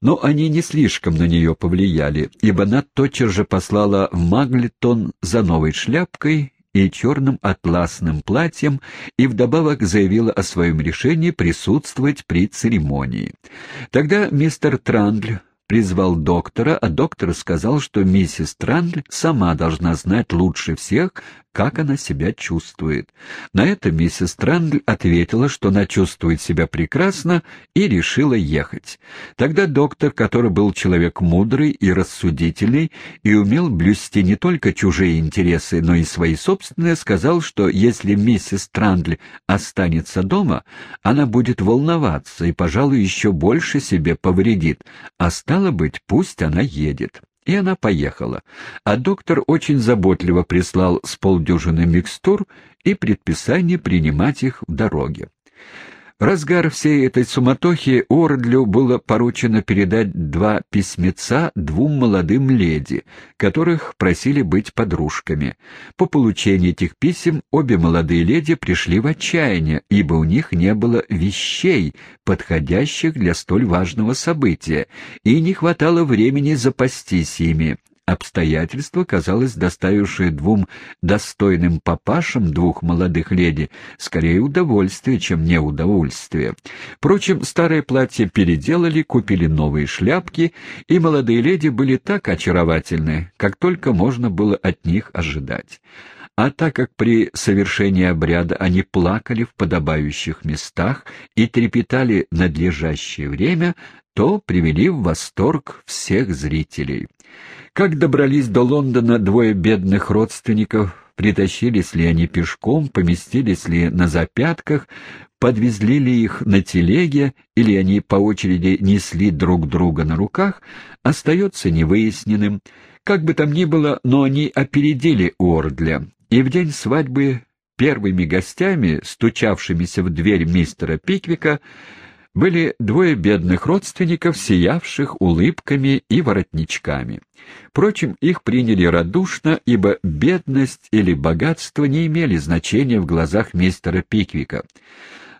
Но они не слишком на нее повлияли, ибо она тотчас же послала в Маглетон за новой шляпкой и черным атласным платьем и вдобавок заявила о своем решении присутствовать при церемонии. Тогда мистер Трандль призвал доктора, а доктор сказал, что миссис Трандль сама должна знать лучше всех, как она себя чувствует. На это миссис Трандль ответила, что она чувствует себя прекрасно, и решила ехать. Тогда доктор, который был человек мудрый и рассудительный, и умел блюсти не только чужие интересы, но и свои собственные, сказал, что если миссис Трандль останется дома, она будет волноваться и, пожалуй, еще больше себе повредит, а стало быть, пусть она едет и она поехала, а доктор очень заботливо прислал с полдюжины микстур и предписание принимать их в дороге. Разгар всей этой суматохи Ордлю было поручено передать два письмеца двум молодым леди, которых просили быть подружками. По получении этих писем обе молодые леди пришли в отчаяние, ибо у них не было вещей, подходящих для столь важного события, и не хватало времени запастись ими обстоятельства, казалось, доставившие двум достойным папашам двух молодых леди скорее удовольствие, чем неудовольствие. Впрочем, старое платье переделали, купили новые шляпки, и молодые леди были так очаровательны, как только можно было от них ожидать. А так как при совершении обряда они плакали в подобающих местах и трепетали надлежащее время, то привели в восторг всех зрителей. Как добрались до Лондона двое бедных родственников, притащились ли они пешком, поместились ли на запятках, подвезли ли их на телеге, или они по очереди несли друг друга на руках, остается невыясненным. Как бы там ни было, но они опередили Уордля, и в день свадьбы первыми гостями, стучавшимися в дверь мистера Пиквика, были двое бедных родственников, сиявших улыбками и воротничками. Впрочем, их приняли радушно, ибо бедность или богатство не имели значения в глазах мистера Пиквика.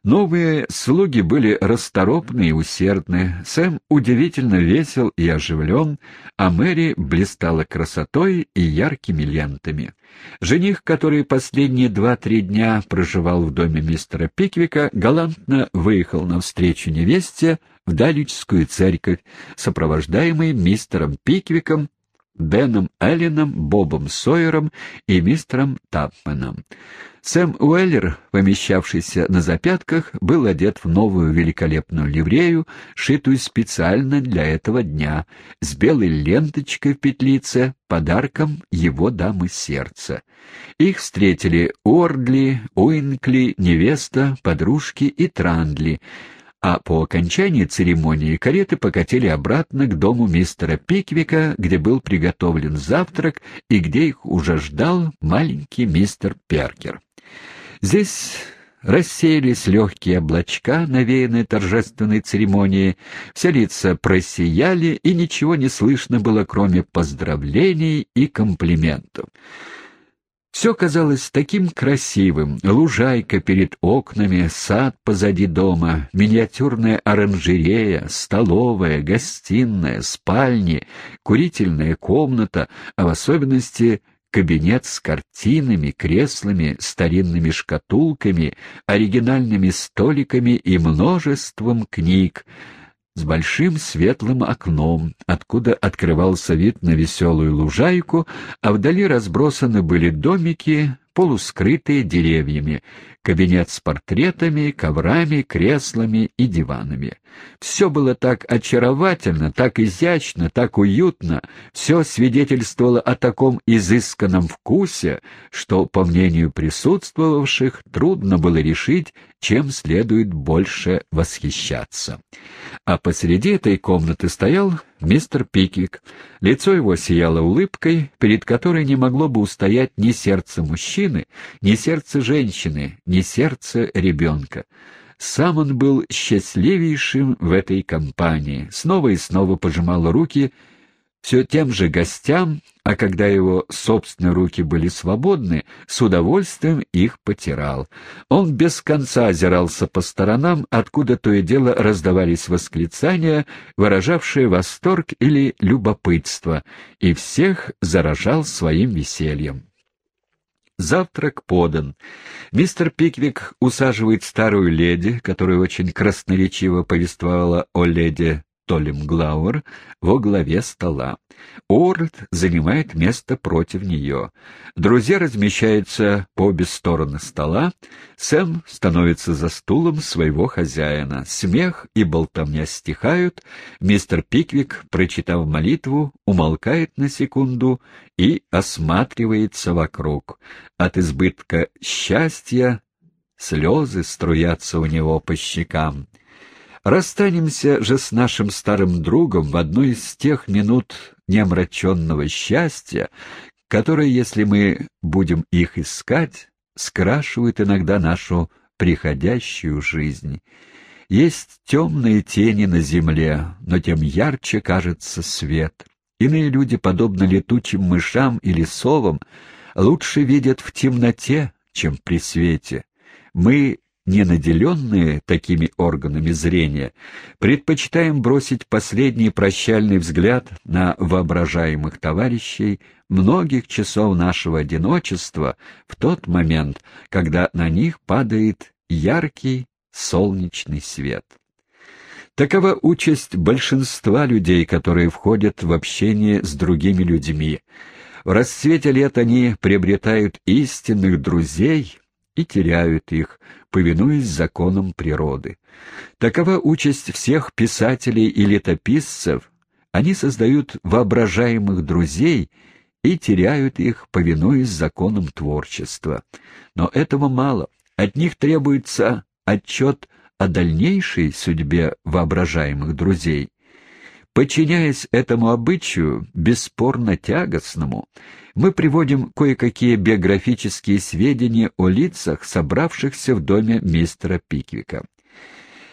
Новые слуги были расторопны и усердны, Сэм удивительно весел и оживлен, а Мэри блистала красотой и яркими лентами. Жених, который последние два-три дня проживал в доме мистера Пиквика, галантно выехал навстречу невесте в Даличскую церковь, сопровождаемый мистером Пиквиком Беном Элленом, Бобом Сойером и мистером Тапменом. Сэм Уэллер, помещавшийся на запятках, был одет в новую великолепную ливрею, шитую специально для этого дня, с белой ленточкой в петлице, подарком его дамы сердца. Их встретили Ордли, Уинкли, невеста, подружки и Трандли — а по окончании церемонии кареты покатили обратно к дому мистера Пиквика, где был приготовлен завтрак и где их уже ждал маленький мистер Перкер. Здесь рассеялись легкие облачка, навеянные торжественной церемонией, все лица просияли, и ничего не слышно было, кроме поздравлений и комплиментов. Все казалось таким красивым. Лужайка перед окнами, сад позади дома, миниатюрная оранжерея, столовая, гостиная, спальни, курительная комната, а в особенности кабинет с картинами, креслами, старинными шкатулками, оригинальными столиками и множеством книг, с большим светлым окном, откуда открывался вид на веселую лужайку, а вдали разбросаны были домики, полускрытые деревьями, кабинет с портретами, коврами, креслами и диванами. Все было так очаровательно, так изящно, так уютно, все свидетельствовало о таком изысканном вкусе, что, по мнению присутствовавших, трудно было решить, чем следует больше восхищаться. А посреди этой комнаты стоял мистер Пиквик. Лицо его сияло улыбкой, перед которой не могло бы устоять ни сердце мужчины, ни сердце женщины, ни сердце ребенка. Сам он был счастливейшим в этой компании, снова и снова пожимал руки все тем же гостям, а когда его собственные руки были свободны, с удовольствием их потирал. Он без конца озирался по сторонам, откуда то и дело раздавались восклицания, выражавшие восторг или любопытство, и всех заражал своим весельем. Завтрак подан. Мистер Пиквик усаживает старую леди, которая очень красноречиво повествовала о леди Толем Глауэр во главе стола. Уорлд занимает место против нее. Друзья размещаются по обе стороны стола. Сэм становится за стулом своего хозяина. Смех и болтовня стихают. Мистер Пиквик, прочитав молитву, умолкает на секунду и осматривается вокруг. От избытка счастья слезы струятся у него по щекам. Расстанемся же с нашим старым другом в одну из тех минут неомраченного счастья, которые, если мы будем их искать, скрашивают иногда нашу приходящую жизнь. Есть темные тени на земле, но тем ярче кажется свет. Иные люди, подобно летучим мышам или совам, лучше видят в темноте, чем при свете. Мы не наделенные такими органами зрения, предпочитаем бросить последний прощальный взгляд на воображаемых товарищей многих часов нашего одиночества в тот момент, когда на них падает яркий солнечный свет. Такова участь большинства людей, которые входят в общение с другими людьми. В расцвете лет они приобретают истинных друзей и теряют их, повинуясь законам природы. Такова участь всех писателей и летописцев. Они создают воображаемых друзей и теряют их, повинуясь законам творчества. Но этого мало. От них требуется отчет о дальнейшей судьбе воображаемых друзей. Подчиняясь этому обычаю, бесспорно тягостному, мы приводим кое-какие биографические сведения о лицах, собравшихся в доме мистера Пиквика.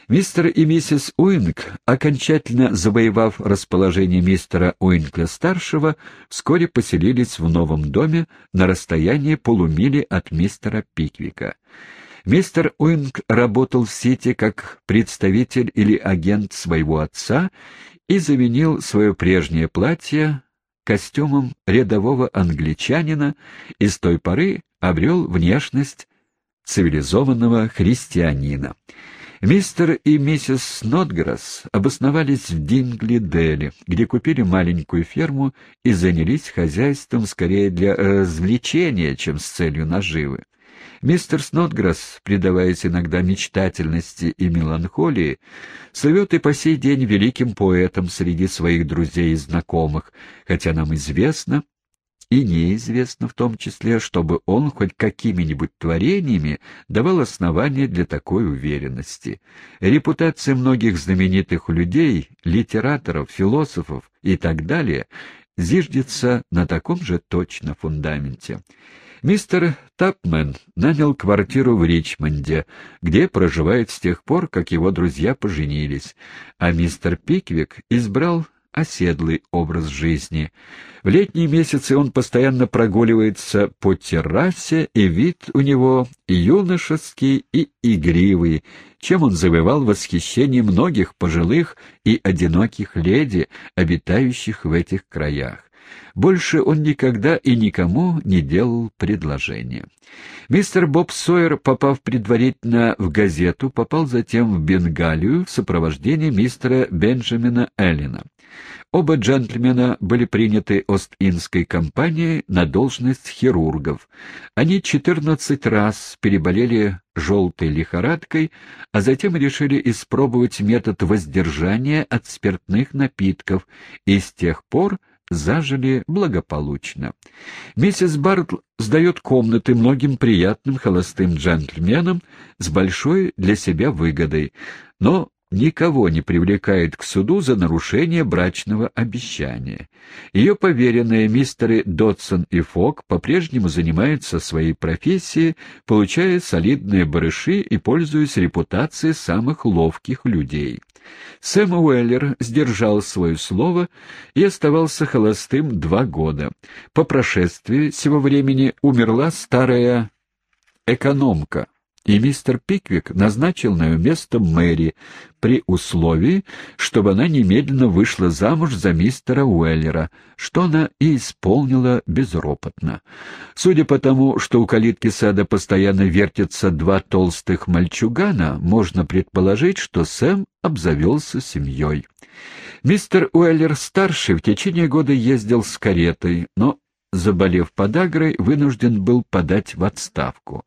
Мистер и миссис Уинг, окончательно завоевав расположение мистера Уинкля-старшего, вскоре поселились в новом доме на расстоянии полумили от мистера Пиквика. Мистер Уинг работал в сети как представитель или агент своего отца и заменил свое прежнее платье костюмом рядового англичанина и с той поры обрел внешность цивилизованного христианина. Мистер и миссис Снотграсс обосновались в Дингли-Дели, где купили маленькую ферму и занялись хозяйством скорее для развлечения, чем с целью наживы. Мистер Снотграсс, предаваясь иногда мечтательности и меланхолии, слывет и по сей день великим поэтом среди своих друзей и знакомых, хотя нам известно, и неизвестно в том числе, чтобы он хоть какими-нибудь творениями давал основания для такой уверенности. Репутация многих знаменитых людей, литераторов, философов и так далее зиждется на таком же точно фундаменте. Мистер Тапмен нанял квартиру в Ричмонде, где проживает с тех пор, как его друзья поженились, а мистер Пиквик избрал оседлый образ жизни. В летние месяцы он постоянно прогуливается по террасе, и вид у него юношеский, и игривый, чем он завоевал восхищение многих пожилых и одиноких леди, обитающих в этих краях. Больше он никогда и никому не делал предложения. Мистер Боб Сойер, попав предварительно в газету, попал затем в Бенгалию в сопровождении мистера Бенджамина Эллина. Оба джентльмена были приняты Ост-Индской компанией на должность хирургов. Они четырнадцать раз переболели желтой лихорадкой, а затем решили испробовать метод воздержания от спиртных напитков и с тех пор зажили благополучно. Миссис Бартл сдает комнаты многим приятным холостым джентльменам с большой для себя выгодой, но никого не привлекает к суду за нарушение брачного обещания. Ее поверенные мистеры Дотсон и Фок по-прежнему занимаются своей профессией, получая солидные барыши и пользуясь репутацией самых ловких людей. Сэм Уэллер сдержал свое слово и оставался холостым два года. По прошествии сего времени умерла старая экономка, и мистер Пиквик назначил на ее место Мэри при условии, чтобы она немедленно вышла замуж за мистера Уэллера, что она и исполнила безропотно. Судя по тому, что у калитки сада постоянно вертятся два толстых мальчугана, можно предположить, что Сэм обзавелся семьей. Мистер Уэллер-старший в течение года ездил с каретой, но заболев подагрой, вынужден был подать в отставку.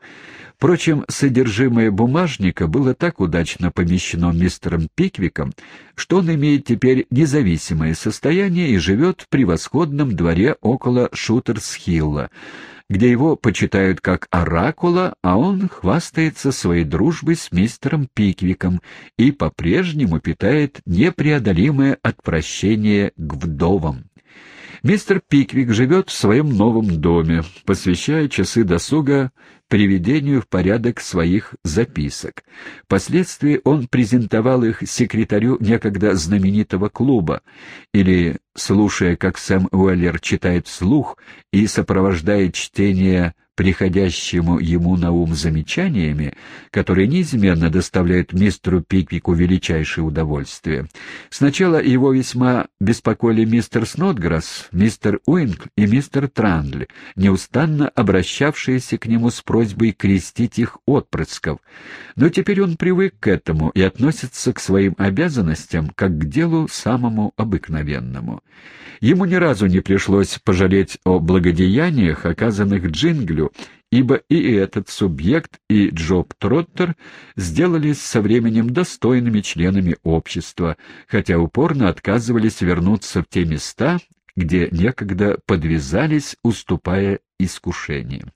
Впрочем, содержимое бумажника было так удачно помещено мистером Пиквиком, что он имеет теперь независимое состояние и живет в превосходном дворе около Шутерс-Хилла, где его почитают как оракула, а он хвастается своей дружбой с мистером Пиквиком и по-прежнему питает непреодолимое отвращение к вдовам. Мистер Пиквик живет в своем новом доме, посвящая часы досуга приведению в порядок своих записок. Впоследствии он презентовал их секретарю некогда знаменитого клуба, или, слушая, как Сэм Уэллер читает вслух и сопровождает чтение приходящему ему на ум замечаниями, которые неизменно доставляют мистеру Пиквику величайшее удовольствие. Сначала его весьма беспокоили мистер Снотграсс, мистер Уинг и мистер Трандли, неустанно обращавшиеся к нему с просьбой крестить их отпрысков. Но теперь он привык к этому и относится к своим обязанностям как к делу самому обыкновенному. Ему ни разу не пришлось пожалеть о благодеяниях, оказанных Джинглю, ибо и этот субъект, и Джоб Троттер сделались со временем достойными членами общества, хотя упорно отказывались вернуться в те места, где некогда подвязались, уступая искушениям.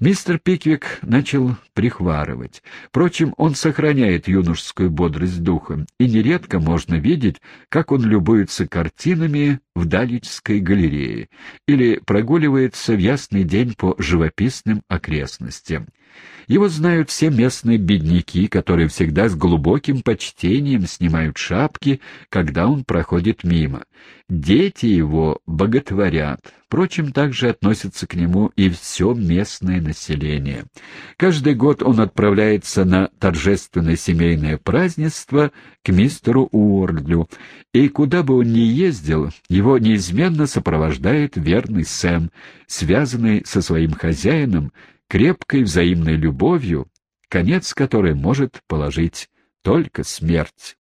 Мистер Пиквик начал прихварывать. Впрочем, он сохраняет юношескую бодрость духа, и нередко можно видеть, как он любуется картинами в Даличской галерее или прогуливается в ясный день по живописным окрестностям. Его знают все местные бедняки, которые всегда с глубоким почтением снимают шапки, когда он проходит мимо. Дети его боготворят. Впрочем, также относятся к нему и все местное население. Каждый год он отправляется на торжественное семейное празднество к мистеру Уордлю, и куда бы он ни ездил, его неизменно сопровождает верный Сэм, связанный со своим хозяином, крепкой взаимной любовью, конец которой может положить только смерть.